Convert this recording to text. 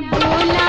बोला